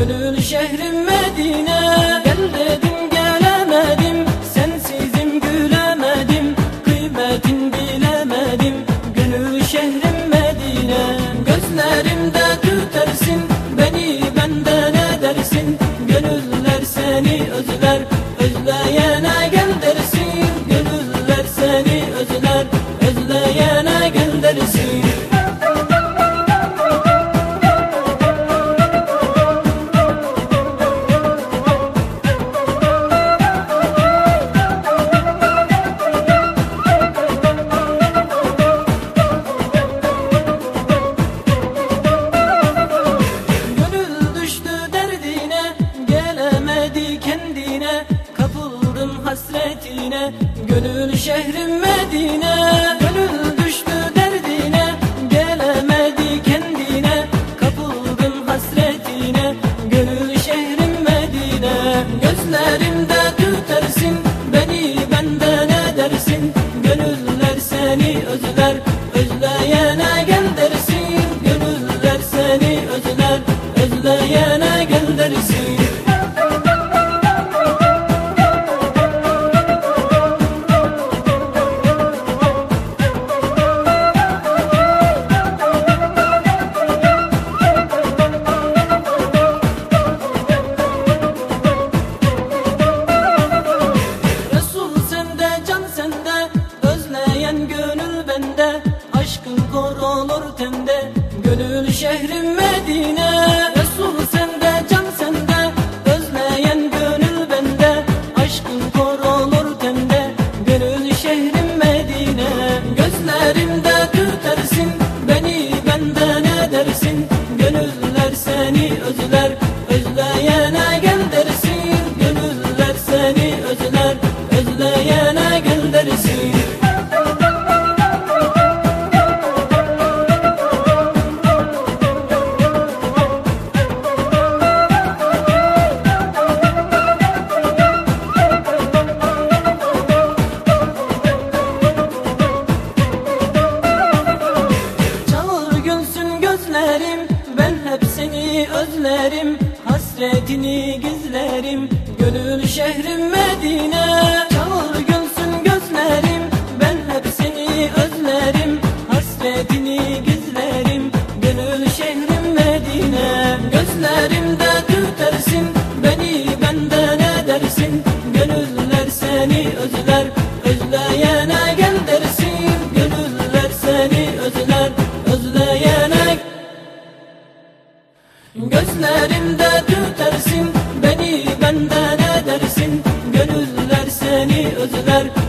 Gönül şehrim Medine. Gel dedim gelemedim. Sensizim gülemedim. Kıymetin bilemedim. Gönül şehrim Medine. Gözlerimde tütersin Beni benden edersin. Gönüller seni özler. Özleyene gel dersin. Gönüller seni özler. Özleyene Gelemedi kendine Kapıldım hasretine Gönül şehrim Medine Gönül düştü derdine Gelemedi kendine Kapıldım hasretine Gönül şehrim Medine Gözlerimde şehrim Medine Resul sende can sende Özleyen gönül bende Aşkın kor özlerim Hasretini gizlerim. Gönül şehrim Medine Çağır gülsün gözlerim. Ben hep seni özlerim Hasretini gizlerim. Gönül şehrim Medine Gözlerimde Gözlerimde tütersin Beni benden edersin. Gönüller seni özler